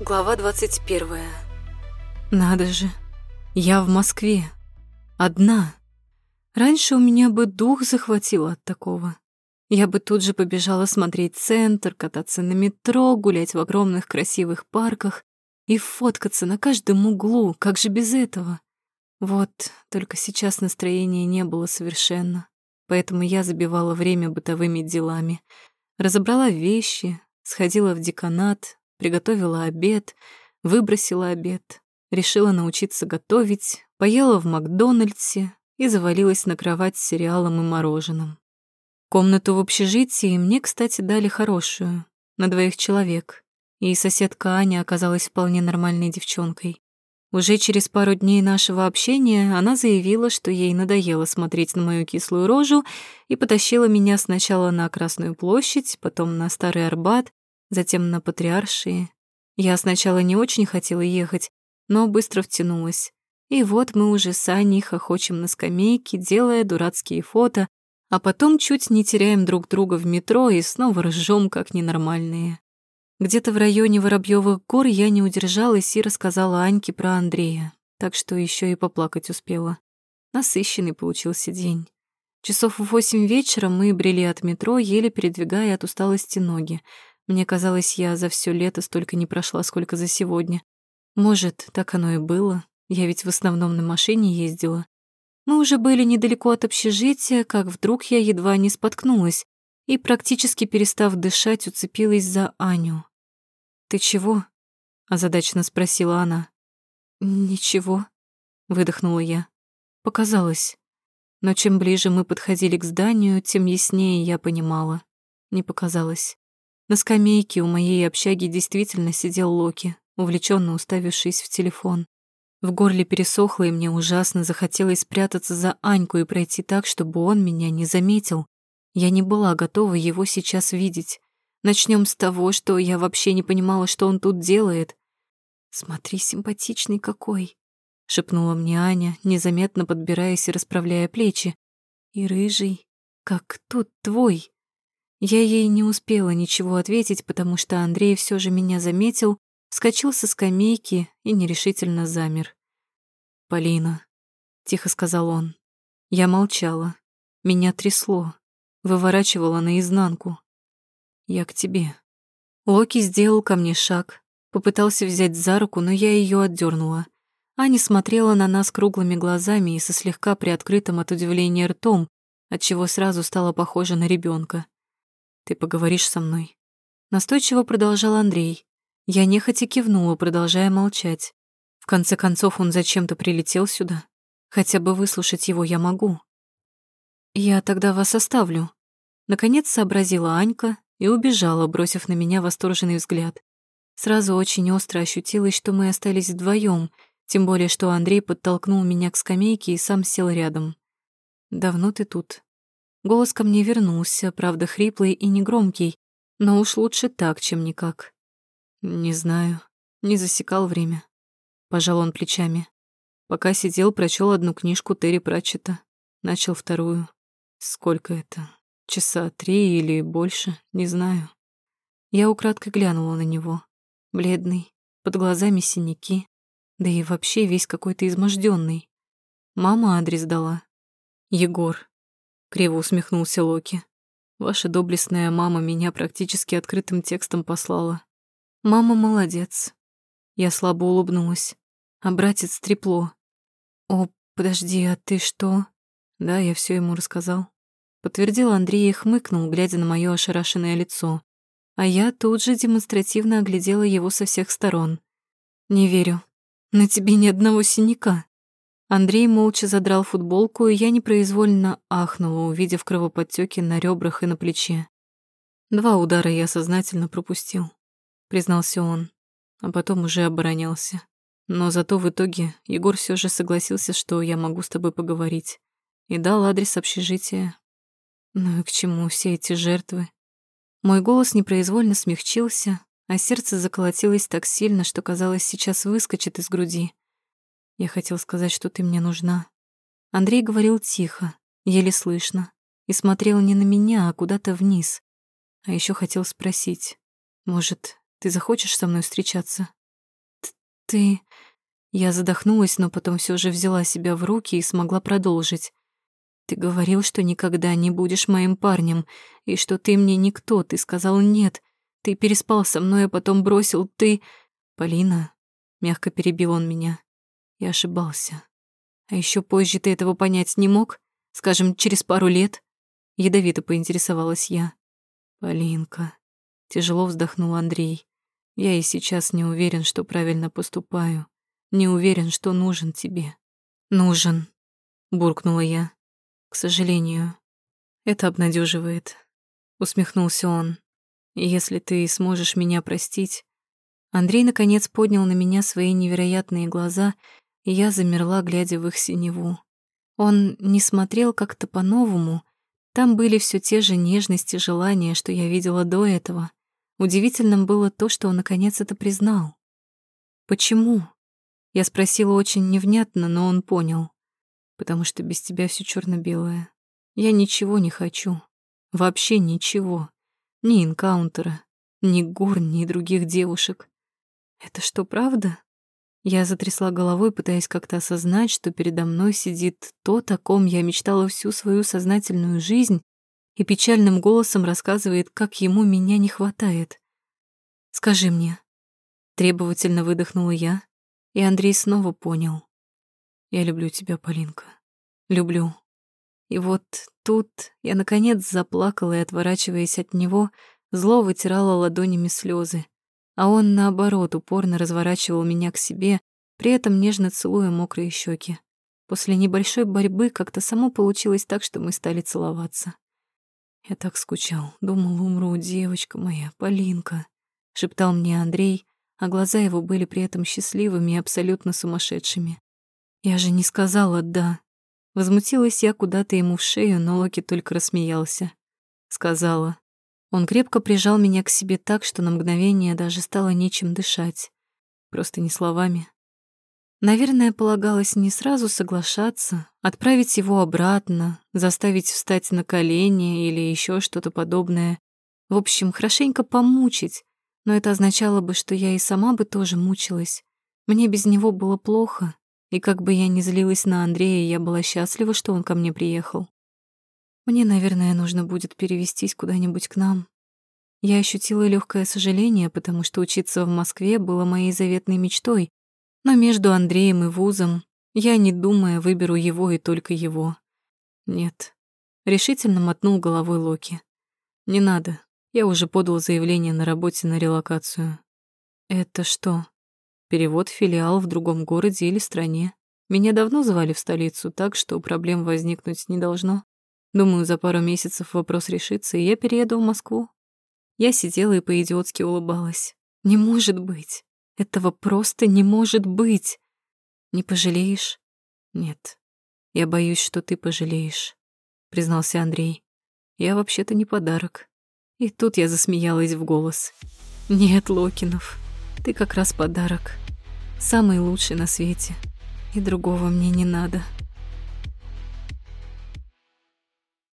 Глава 21. Надо же, я в Москве. Одна. Раньше у меня бы дух захватило от такого. Я бы тут же побежала смотреть центр, кататься на метро, гулять в огромных красивых парках и фоткаться на каждом углу, как же без этого? Вот, только сейчас настроения не было совершенно, поэтому я забивала время бытовыми делами. Разобрала вещи, сходила в деканат, приготовила обед, выбросила обед, решила научиться готовить, поела в Макдональдсе и завалилась на кровать с сериалом и мороженым. Комнату в общежитии мне, кстати, дали хорошую, на двоих человек, и соседка Аня оказалась вполне нормальной девчонкой. Уже через пару дней нашего общения она заявила, что ей надоело смотреть на мою кислую рожу и потащила меня сначала на Красную площадь, потом на Старый Арбат, затем на Патриаршие. Я сначала не очень хотела ехать, но быстро втянулась. И вот мы уже с Аней хохочем на скамейке, делая дурацкие фото, а потом чуть не теряем друг друга в метро и снова ржем как ненормальные. Где-то в районе Воробьёвых гор я не удержалась и рассказала Аньке про Андрея, так что еще и поплакать успела. Насыщенный получился день. Часов в восемь вечера мы брели от метро, еле передвигая от усталости ноги. Мне казалось, я за все лето столько не прошла, сколько за сегодня. Может, так оно и было. Я ведь в основном на машине ездила. Мы уже были недалеко от общежития, как вдруг я едва не споткнулась и, практически перестав дышать, уцепилась за Аню. «Ты чего?» — озадаченно спросила она. «Ничего», — выдохнула я. Показалось. Но чем ближе мы подходили к зданию, тем яснее я понимала. Не показалось. На скамейке у моей общаги действительно сидел Локи, увлеченно уставившись в телефон. В горле пересохло, и мне ужасно захотелось спрятаться за Аньку и пройти так, чтобы он меня не заметил. Я не была готова его сейчас видеть. Начнем с того, что я вообще не понимала, что он тут делает. «Смотри, симпатичный какой!» — шепнула мне Аня, незаметно подбираясь и расправляя плечи. «И рыжий, как тут твой!» Я ей не успела ничего ответить, потому что Андрей все же меня заметил, вскочил со скамейки и нерешительно замер. «Полина», — тихо сказал он. Я молчала. Меня трясло, выворачивало наизнанку. «Я к тебе». Локи сделал ко мне шаг, попытался взять за руку, но я ее отдернула. Аня смотрела на нас круглыми глазами и со слегка приоткрытым от удивления ртом, отчего сразу стала похожа на ребенка. «Ты поговоришь со мной?» Настойчиво продолжал Андрей. Я нехотя кивнула, продолжая молчать. В конце концов, он зачем-то прилетел сюда. Хотя бы выслушать его я могу. «Я тогда вас оставлю», — наконец сообразила Анька и убежала, бросив на меня восторженный взгляд. Сразу очень остро ощутилось, что мы остались вдвоем, тем более что Андрей подтолкнул меня к скамейке и сам сел рядом. «Давно ты тут?» Голос ко мне вернулся, правда, хриплый и негромкий, но уж лучше так, чем никак. «Не знаю, не засекал время», — пожал он плечами. Пока сидел, прочел одну книжку Терри Пратчета, начал вторую. Сколько это? Часа три или больше, не знаю. Я украдкой глянула на него. Бледный, под глазами синяки, да и вообще весь какой-то изможденный. Мама адрес дала. Егор. Криво усмехнулся Локи. Ваша доблестная мама меня практически открытым текстом послала. Мама молодец. Я слабо улыбнулась. А братец трепло. О, подожди, а ты что? Да, я все ему рассказал подтвердил Андрей и хмыкнул, глядя на мое ошарашенное лицо. А я тут же демонстративно оглядела его со всех сторон. «Не верю. На тебе ни одного синяка». Андрей молча задрал футболку, и я непроизвольно ахнула, увидев кровоподтёки на ребрах и на плече. «Два удара я сознательно пропустил», — признался он, а потом уже оборонялся. Но зато в итоге Егор все же согласился, что я могу с тобой поговорить, и дал адрес общежития, ну и к чему все эти жертвы? Мой голос непроизвольно смягчился, а сердце заколотилось так сильно, что казалось, сейчас выскочит из груди. Я хотел сказать, что ты мне нужна. Андрей говорил тихо, еле слышно, и смотрел не на меня, а куда-то вниз. А еще хотел спросить, может, ты захочешь со мной встречаться? ты...» Я задохнулась, но потом все же взяла себя в руки и смогла продолжить. «Ты говорил, что никогда не будешь моим парнем, и что ты мне никто. Ты сказал нет. Ты переспал со мной, а потом бросил. Ты...» «Полина...» — мягко перебил он меня. Я ошибался. А еще позже ты этого понять не мог? Скажем, через пару лет?» Ядовито поинтересовалась я. «Полинка...» — тяжело вздохнул Андрей. «Я и сейчас не уверен, что правильно поступаю. Не уверен, что нужен тебе». «Нужен», — буркнула я. «К сожалению, это обнадеживает. усмехнулся он. «Если ты сможешь меня простить...» Андрей, наконец, поднял на меня свои невероятные глаза, я замерла, глядя в их синеву. Он не смотрел как-то по-новому. Там были все те же нежности и желания, что я видела до этого. Удивительным было то, что он наконец это признал. «Почему?» Я спросила очень невнятно, но он понял. «Потому что без тебя все черно белое Я ничего не хочу. Вообще ничего. Ни инкаунтера, ни гор, ни других девушек. Это что, правда? Я затрясла головой, пытаясь как-то осознать, что передо мной сидит то, о ком я мечтала всю свою сознательную жизнь, и печальным голосом рассказывает, как ему меня не хватает. «Скажи мне». Требовательно выдохнула я, и Андрей снова понял. «Я люблю тебя, Полинка. Люблю». И вот тут я, наконец, заплакала и, отворачиваясь от него, зло вытирала ладонями слезы а он, наоборот, упорно разворачивал меня к себе, при этом нежно целуя мокрые щеки. После небольшой борьбы как-то само получилось так, что мы стали целоваться. «Я так скучал, думал, умру, девочка моя, Полинка», — шептал мне Андрей, а глаза его были при этом счастливыми и абсолютно сумасшедшими. «Я же не сказала «да». Возмутилась я куда-то ему в шею, но Локи только рассмеялся. Сказала. Он крепко прижал меня к себе так, что на мгновение даже стало нечем дышать. Просто не словами. Наверное, полагалось не сразу соглашаться, отправить его обратно, заставить встать на колени или еще что-то подобное. В общем, хорошенько помучить, но это означало бы, что я и сама бы тоже мучилась. Мне без него было плохо, и как бы я ни злилась на Андрея, я была счастлива, что он ко мне приехал. Мне, наверное, нужно будет перевестись куда-нибудь к нам. Я ощутила легкое сожаление, потому что учиться в Москве было моей заветной мечтой, но между Андреем и вузом я, не думая, выберу его и только его. Нет. Решительно мотнул головой Локи. Не надо. Я уже подал заявление на работе на релокацию. Это что? Перевод в филиал в другом городе или стране. Меня давно звали в столицу, так что проблем возникнуть не должно. Думаю, за пару месяцев вопрос решится, и я перееду в Москву. Я сидела и по-идиотски улыбалась. Не может быть. Этого просто не может быть. Не пожалеешь? Нет. Я боюсь, что ты пожалеешь, признался Андрей. Я вообще-то не подарок. И тут я засмеялась в голос. Нет, Локинов, ты как раз подарок. Самый лучший на свете. И другого мне не надо.